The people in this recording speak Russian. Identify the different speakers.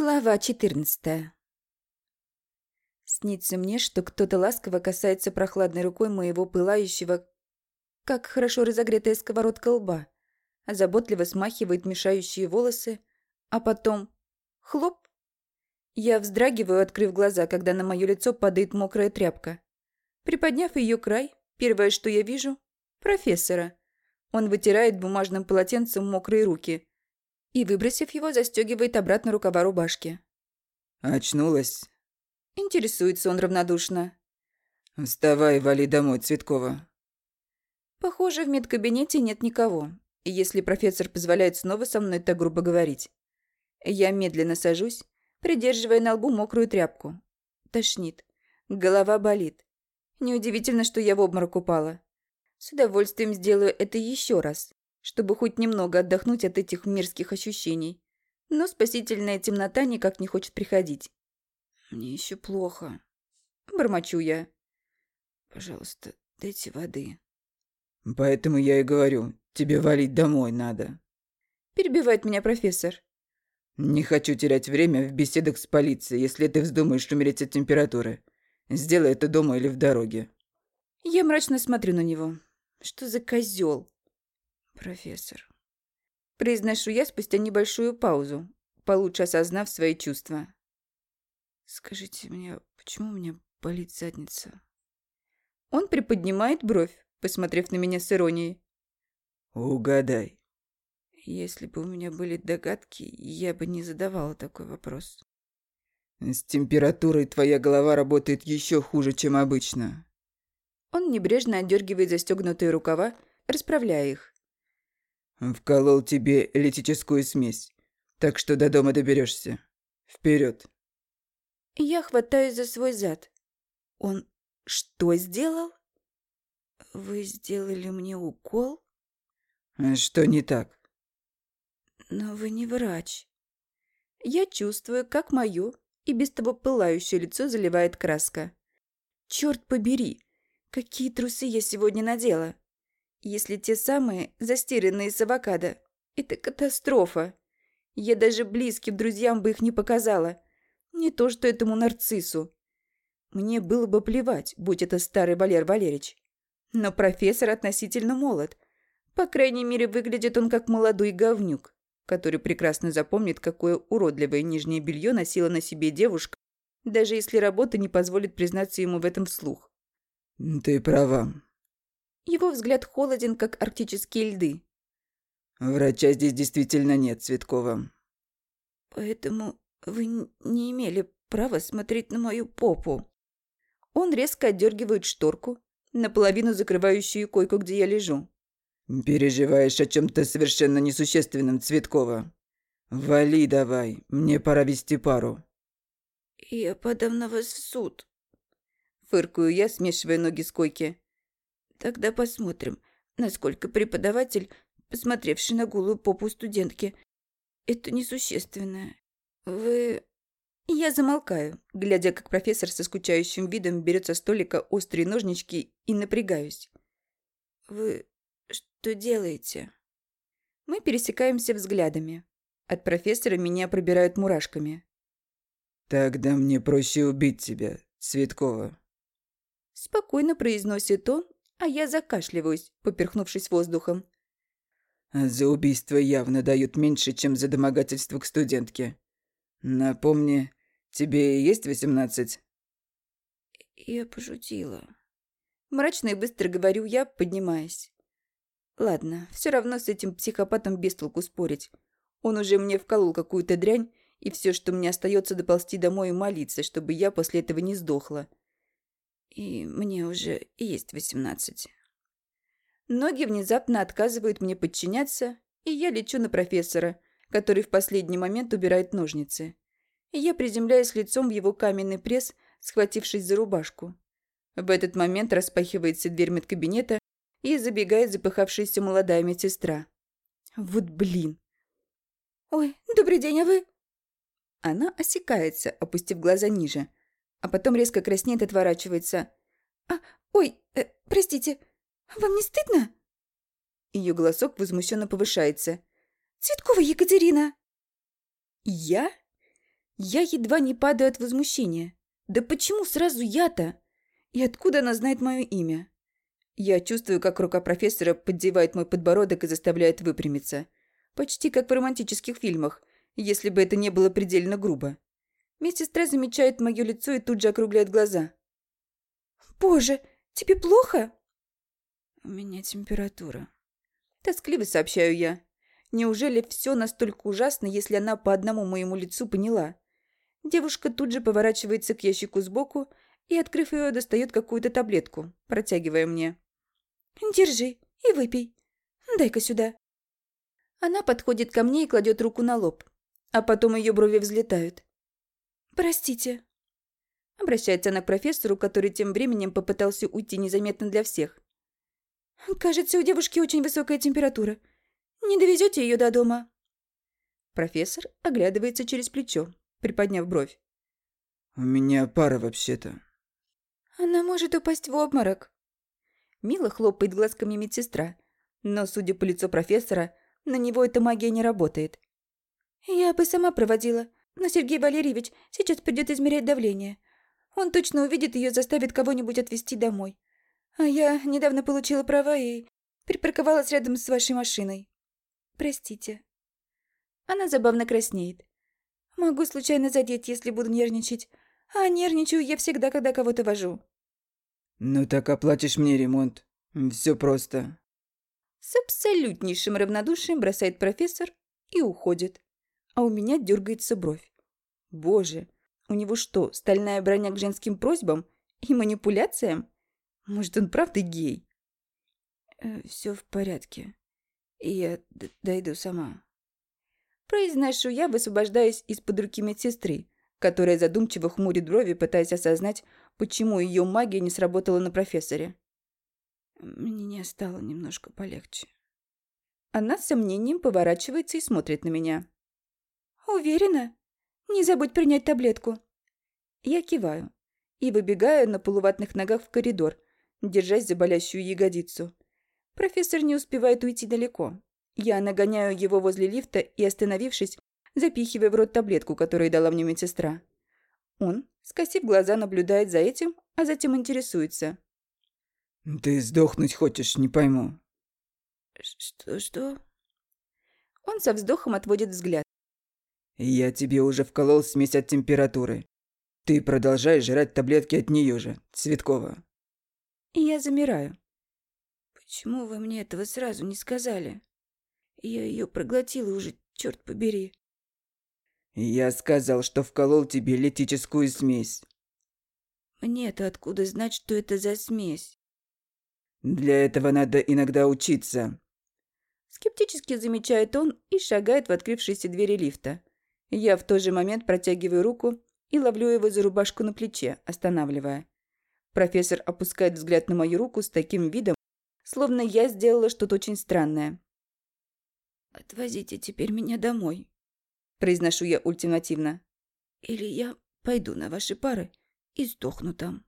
Speaker 1: Глава 14 Снится мне, что кто-то ласково касается прохладной рукой моего пылающего, как хорошо разогретая сковородка лба, заботливо смахивает мешающие волосы, а потом — хлоп! Я вздрагиваю, открыв глаза, когда на мое лицо падает мокрая тряпка. Приподняв ее край, первое, что я вижу — профессора. Он вытирает бумажным полотенцем мокрые руки — и, выбросив его, застегивает обратно рукава рубашки.
Speaker 2: «Очнулась?»
Speaker 1: Интересуется он равнодушно.
Speaker 2: «Вставай, вали домой, Цветкова».
Speaker 1: Похоже, в медкабинете нет никого, если профессор позволяет снова со мной так грубо говорить. Я медленно сажусь, придерживая на лбу мокрую тряпку. Тошнит. Голова болит. Неудивительно, что я в обморок упала. С удовольствием сделаю это еще раз чтобы хоть немного отдохнуть от этих мерзких ощущений. Но спасительная темнота никак не хочет приходить. «Мне еще плохо», — бормочу я. «Пожалуйста, дайте воды».
Speaker 2: «Поэтому я и говорю, тебе валить домой надо».
Speaker 1: Перебивает меня профессор.
Speaker 2: «Не хочу терять время в беседах с полицией, если ты вздумаешь умереть от температуры. Сделай это дома или в дороге».
Speaker 1: Я мрачно смотрю на него. Что за козел? «Профессор». Произношу я спустя небольшую паузу, получше осознав свои чувства. «Скажите мне, почему у меня болит задница?» Он приподнимает бровь, посмотрев на меня с иронией.
Speaker 2: «Угадай».
Speaker 1: Если бы у меня были догадки, я бы не задавала такой вопрос.
Speaker 2: «С температурой твоя голова работает еще хуже, чем обычно».
Speaker 1: Он небрежно отдергивает застегнутые рукава, расправляя их.
Speaker 2: Вколол тебе элитическую смесь, так что до дома доберешься. Вперед.
Speaker 1: Я хватаюсь за свой зад. Он что сделал? Вы сделали мне укол?
Speaker 2: Что не так?
Speaker 1: Но вы не врач. Я чувствую, как мое и без того пылающее лицо заливает краска. Черт побери, какие трусы я сегодня надела. Если те самые, застиранные с авокадо, это катастрофа. Я даже близким друзьям бы их не показала. Не то что этому нарциссу. Мне было бы плевать, будь это старый Валер Валерич. Но профессор относительно молод. По крайней мере, выглядит он как молодой говнюк, который прекрасно запомнит, какое уродливое нижнее белье носила на себе девушка, даже если работа не позволит признаться ему в этом вслух.
Speaker 2: «Ты права»,
Speaker 1: его взгляд холоден, как арктические льды.
Speaker 2: «Врача здесь действительно нет, Цветкова».
Speaker 1: «Поэтому вы не имели права смотреть на мою попу». Он резко отдергивает шторку, наполовину закрывающую койку, где я лежу.
Speaker 2: «Переживаешь о чем то совершенно несущественном, Цветкова. Вали давай, мне пора вести пару».
Speaker 1: «Я подам на вас в суд», — фыркаю я, смешивая ноги с койки. Тогда посмотрим, насколько преподаватель, посмотревший на голую попу студентки, это несущественное. Вы... Я замолкаю, глядя, как профессор со скучающим видом берет со столика острые ножнички и напрягаюсь. Вы что делаете? Мы пересекаемся взглядами. От профессора меня пробирают мурашками.
Speaker 2: «Тогда мне проще убить тебя, Цветкова».
Speaker 1: Спокойно произносит он а я закашливаюсь, поперхнувшись воздухом.
Speaker 2: «За убийство явно дают меньше, чем за домогательство к студентке. Напомни, тебе есть восемнадцать?»
Speaker 1: Я пошутила. Мрачно и быстро говорю я, поднимаясь. Ладно, все равно с этим психопатом без толку спорить. Он уже мне вколол какую-то дрянь, и все, что мне остается, доползти домой и молиться, чтобы я после этого не сдохла. И мне уже есть восемнадцать. Ноги внезапно отказывают мне подчиняться, и я лечу на профессора, который в последний момент убирает ножницы. Я приземляюсь лицом в его каменный пресс, схватившись за рубашку. В этот момент распахивается дверь медкабинета и забегает запыхавшаяся молодая медсестра. Вот блин. «Ой, добрый день, а вы?» Она осекается, опустив глаза ниже, а потом резко краснеет и отворачивается. «А, ой, э, простите, вам не стыдно?» Ее голосок возмущенно повышается. «Цветкова Екатерина!» «Я? Я едва не падаю от возмущения. Да почему сразу я-то? И откуда она знает мое имя? Я чувствую, как рука профессора поддевает мой подбородок и заставляет выпрямиться. Почти как в романтических фильмах, если бы это не было предельно грубо. Медсестра замечает мое лицо и тут же округляет глаза. «Боже, тебе плохо?»
Speaker 2: «У меня температура», –
Speaker 1: тоскливо сообщаю я. Неужели все настолько ужасно, если она по одному моему лицу поняла? Девушка тут же поворачивается к ящику сбоку и, открыв ее, достает какую-то таблетку, протягивая мне. «Держи и выпей. Дай-ка сюда». Она подходит ко мне и кладет руку на лоб, а потом ее брови взлетают. «Простите». Обращается она к профессору, который тем временем попытался уйти незаметно для всех. «Кажется, у девушки очень высокая температура. Не довезете ее до дома?» Профессор оглядывается через плечо, приподняв бровь.
Speaker 2: «У меня пара вообще-то».
Speaker 1: «Она может упасть в обморок». Мило хлопает глазками медсестра, но, судя по лицу профессора, на него эта магия не работает. «Я бы сама проводила, но Сергей Валерьевич сейчас придет измерять давление. Он точно увидит ее, заставит кого-нибудь отвезти домой. А я недавно получила права и припарковалась рядом с вашей машиной. Простите». Она забавно краснеет. Могу случайно задеть, если буду нервничать. А нервничаю я всегда, когда кого-то вожу.
Speaker 2: Ну так оплатишь мне ремонт. Все просто.
Speaker 1: С абсолютнейшим равнодушием бросает профессор и уходит. А у меня дергается бровь. Боже, у него что, стальная броня к женским просьбам и манипуляциям? Может, он правда гей?
Speaker 2: Э, все в порядке. Я дойду сама.
Speaker 1: Произношу я, высвобождаясь из-под руки медсестры, которая задумчиво хмурит брови, пытаясь осознать, почему ее магия не сработала на профессоре.
Speaker 2: Мне не стало немножко полегче.
Speaker 1: Она с сомнением поворачивается и смотрит на меня. «Уверена? Не забудь принять таблетку». Я киваю и выбегаю на полуватных ногах в коридор, держась за болящую ягодицу. Профессор не успевает уйти далеко. Я нагоняю его возле лифта и, остановившись, запихиваю в рот таблетку, которую дала мне медсестра. Он, скосив глаза, наблюдает за этим, а затем интересуется.
Speaker 2: «Ты сдохнуть хочешь, не пойму».
Speaker 1: «Что-что?» Он со вздохом отводит взгляд.
Speaker 2: «Я тебе уже вколол смесь от температуры. Ты продолжаешь жрать таблетки от нее же, Цветкова».
Speaker 1: Я замираю.
Speaker 2: «Почему вы мне этого сразу не сказали?» Я ее проглотила уже, черт побери. Я сказал, что вколол тебе летическую смесь.
Speaker 1: Мне-то откуда знать, что это за смесь?
Speaker 2: Для этого надо иногда учиться.
Speaker 1: Скептически замечает он и шагает в открывшиеся двери лифта. Я в тот же момент протягиваю руку и ловлю его за рубашку на плече, останавливая. Профессор опускает взгляд на мою руку с таким видом, словно я сделала что-то очень странное.
Speaker 2: «Отвозите теперь меня домой», –
Speaker 1: произношу я ультимативно.
Speaker 2: «Или я пойду на ваши пары и сдохну там».